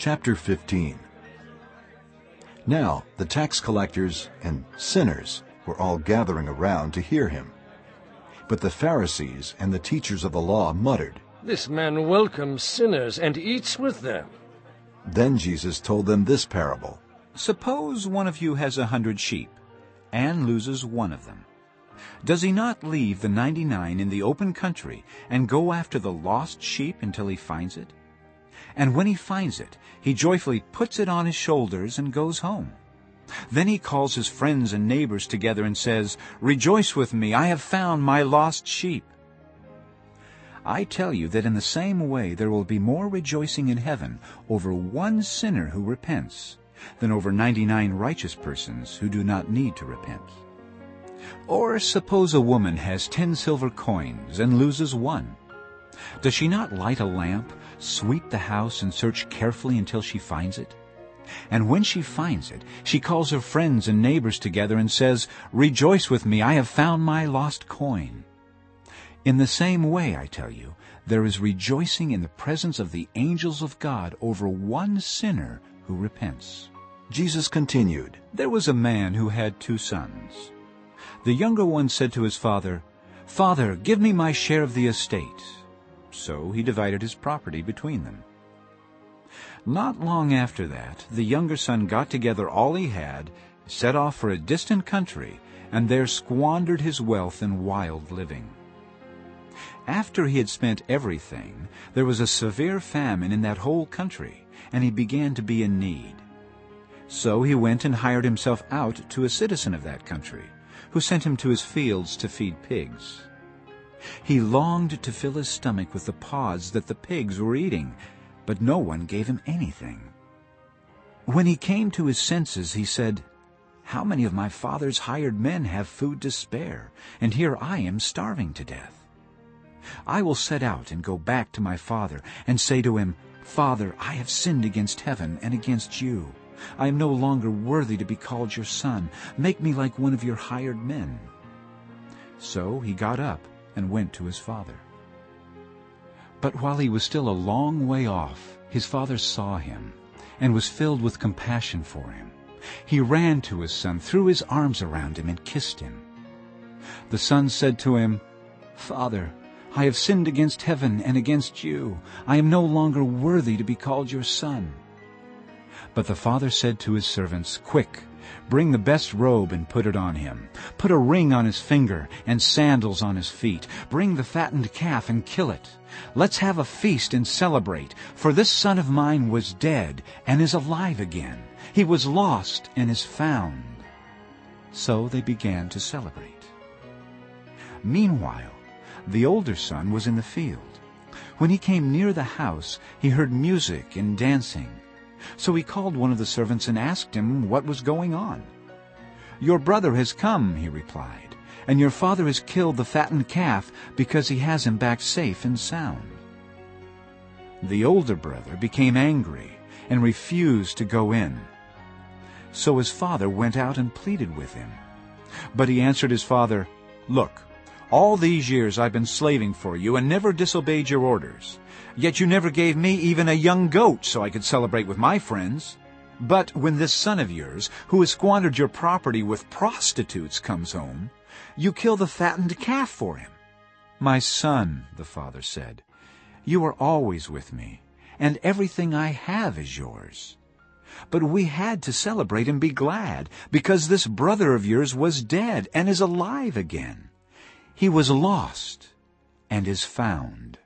Chapter 15 Now the tax collectors and sinners were all gathering around to hear him. But the Pharisees and the teachers of the law muttered. This man welcomes sinners and eats with them. Then Jesus told them this parable. Suppose one of you has a hundred sheep, and loses one of them. Does he not leave the ninety-nine in the open country and go after the lost sheep until he finds it? And when he finds it, he joyfully puts it on his shoulders and goes home. Then he calls his friends and neighbors together and says, Rejoice with me, I have found my lost sheep. I tell you that in the same way there will be more rejoicing in heaven over one sinner who repents than over ninety-nine righteous persons who do not need to repent. Or suppose a woman has ten silver coins and loses one. Does she not light a lamp, sweep the house, and search carefully until she finds it? And when she finds it, she calls her friends and neighbors together and says, Rejoice with me, I have found my lost coin. In the same way, I tell you, there is rejoicing in the presence of the angels of God over one sinner who repents. Jesus continued, There was a man who had two sons. The younger one said to his father, Father, give me my share of the estate. So he divided his property between them. Not long after that, the younger son got together all he had, set off for a distant country, and there squandered his wealth in wild living. After he had spent everything, there was a severe famine in that whole country, and he began to be in need. So he went and hired himself out to a citizen of that country, who sent him to his fields to feed pigs. He longed to fill his stomach with the pods that the pigs were eating, but no one gave him anything. When he came to his senses, he said, How many of my father's hired men have food to spare, and here I am starving to death? I will set out and go back to my father, and say to him, Father, I have sinned against heaven and against you. I am no longer worthy to be called your son. Make me like one of your hired men. So he got up and went to his father. But while he was still a long way off, his father saw him and was filled with compassion for him. He ran to his son, threw his arms around him, and kissed him. The son said to him, Father, I have sinned against heaven and against you. I am no longer worthy to be called your son. But the father said to his servants, Quick, bring the best robe and put it on him. Put a ring on his finger and sandals on his feet. Bring the fattened calf and kill it. Let's have a feast and celebrate, for this son of mine was dead and is alive again. He was lost and is found. So they began to celebrate. Meanwhile, the older son was in the field. When he came near the house, he heard music and dancing. So he called one of the servants and asked him what was going on. Your brother has come, he replied, and your father has killed the fattened calf because he has him back safe and sound. The older brother became angry and refused to go in. So his father went out and pleaded with him. But he answered his father, Look, all these years I've been slaving for you and never disobeyed your orders. Yet you never gave me even a young goat so I could celebrate with my friends. But when this son of yours, who has squandered your property with prostitutes, comes home, you kill the fattened calf for him. My son, the father said, you are always with me, and everything I have is yours. But we had to celebrate and be glad, because this brother of yours was dead and is alive again. He was lost and is found.